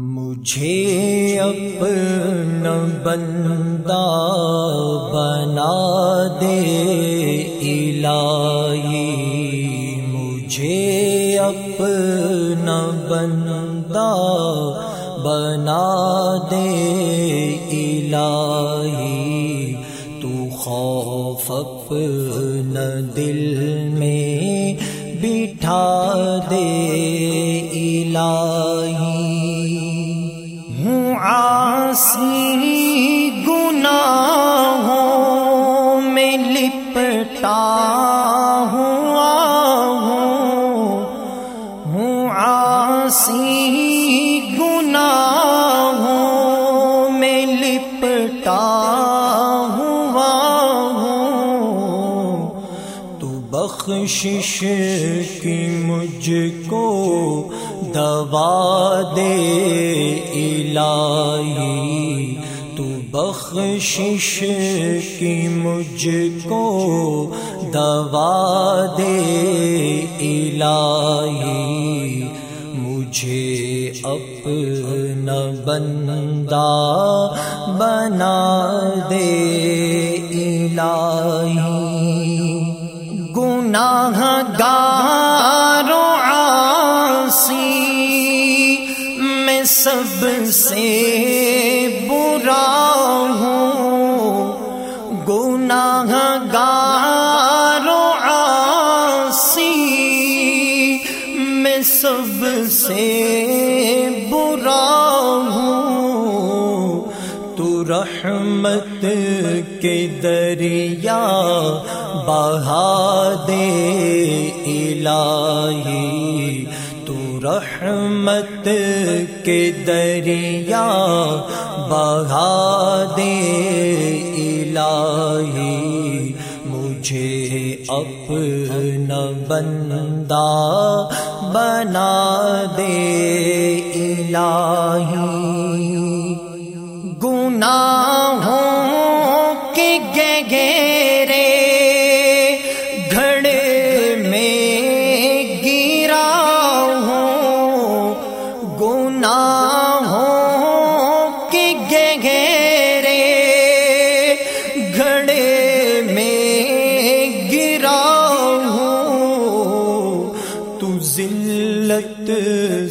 مجھے اپنا بندہ بنا دے الہی۔ مجھے اپنا بندہ بنا دے الہی۔ تو خوف اپنا دل میں بٹھا دے الہی۔ آسی بخشش کی مجھ کو دوا دے الہی۔ تو بخشش کی مجھ کو دوا دے الہی۔ مجھے اپنا بندہ بنا دے الہی۔ گناہ گارو میں سب سے برا ہوں۔ گناہ گارو آسی میں سب سے برا ہوں۔ تو رحمت کے دریا بہا دے الہی، تو رحمت کے دریا بہا دے الہی۔ مجھے اپنا بندہ بنا دے الہی۔ ذلت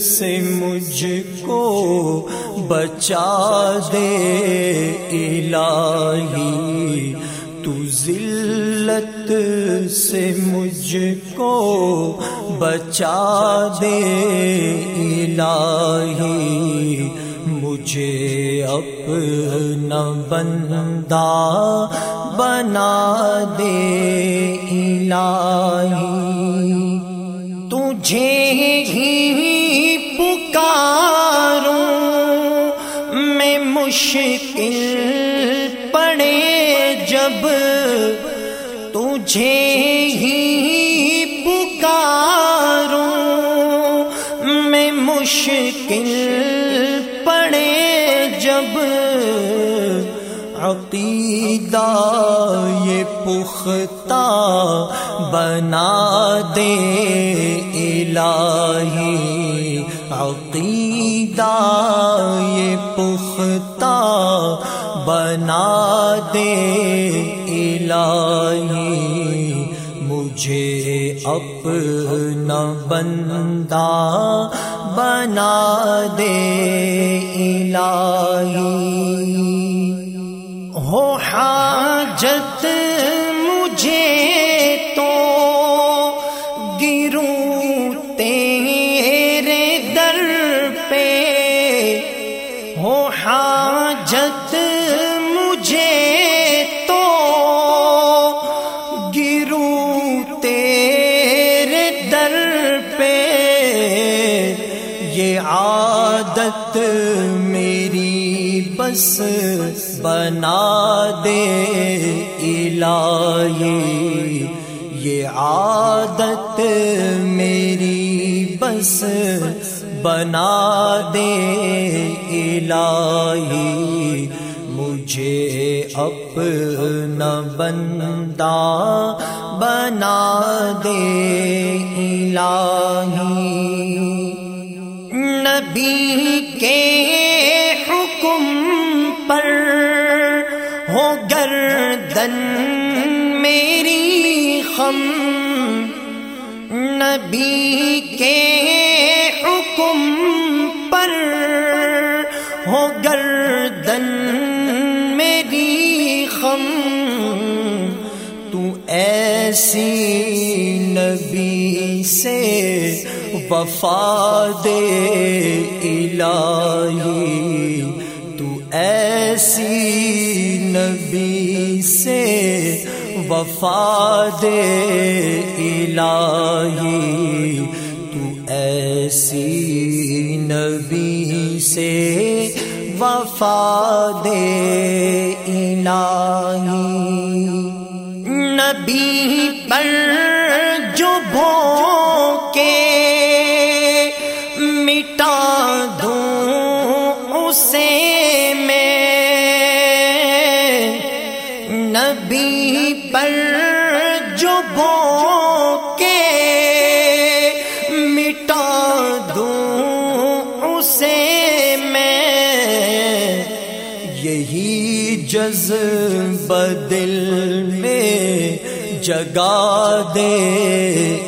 سے مجھ کو بچا دے الہی۔ تو ذلت سے مجھ کو بچا دے الہی۔ مجھے اپنا بندہ بنا دے الہی۔ مشکل پڑے جب تجھے ہی پکاروں میں مشکل پڑے جب عقیدہ یہ پختہ بنا دے الہی عقیدہ یہ پختہ بنا دے الہی۔ مجھے اپنا بندہ بنا دے الہی۔ ہو حاجت مجھے تو گروں یہ عادت میری بس بنا دے الہی۔ یہ عادت میری بس بنا دے الہی۔ مجھے اپنا بندہ بنا دے الہی۔ نبی کے حکم پر ہو گردن میری خم۔ نبی کے حکم پر ہو گردن میری خم۔ تو ایسی نبی سے وفا دے الہی، تو ایسی نبی سے وفا دے الہی، تو ایسی نبی سے وفا دے الہی۔ نبی پر دوں اسے نبی پر جو بو کے مٹا دوں اسے میں یہی جز بدل میں جگا دے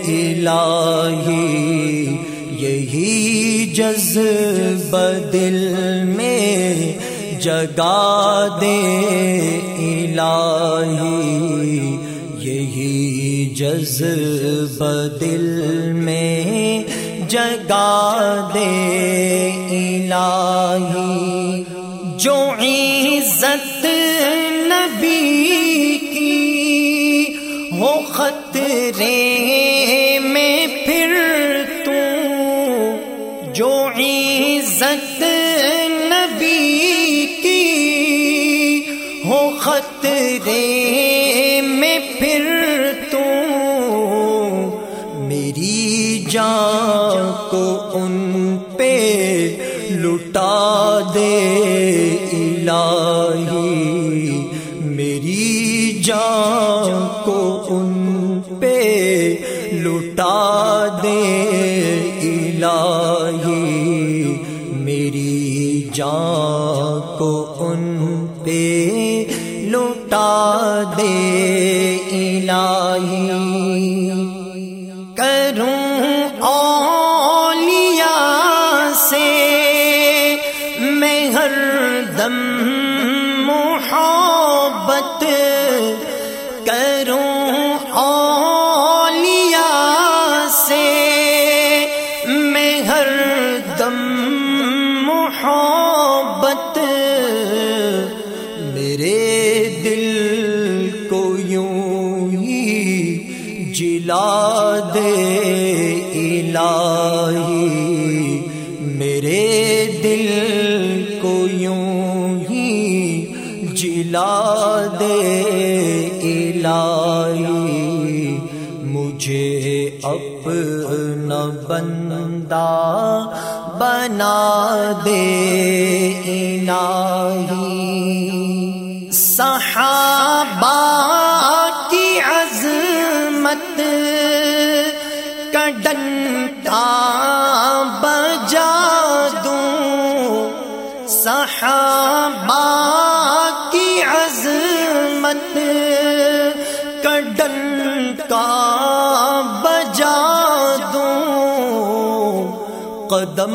الہی، یہی جز بدل میں جگا دے الہی، یہی جذب دل میں جگا دے الہی۔ جو عزت نبی کی ہو خطرے جان کو ان پہ لٹا دے الہی ہر دم محبت کروں اولیاء سے میں ہر دم محبت میرے دل کو یوں ہی جلا دے الہی جلا دے الہی، مجھے اپنا بندہ بنا دے الہی۔ صحابہ مت کڈنٹا بجا دوں۔ صحابہ قدم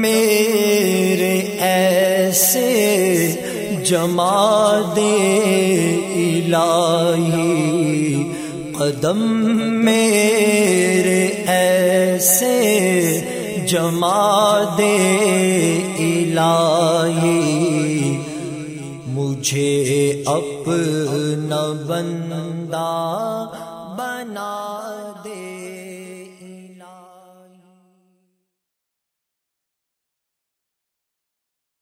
میرے ایسے جما دے الہی۔ قدم میرے ایسے جما دے الہی۔ مجھے اپنا بندہ بنا۔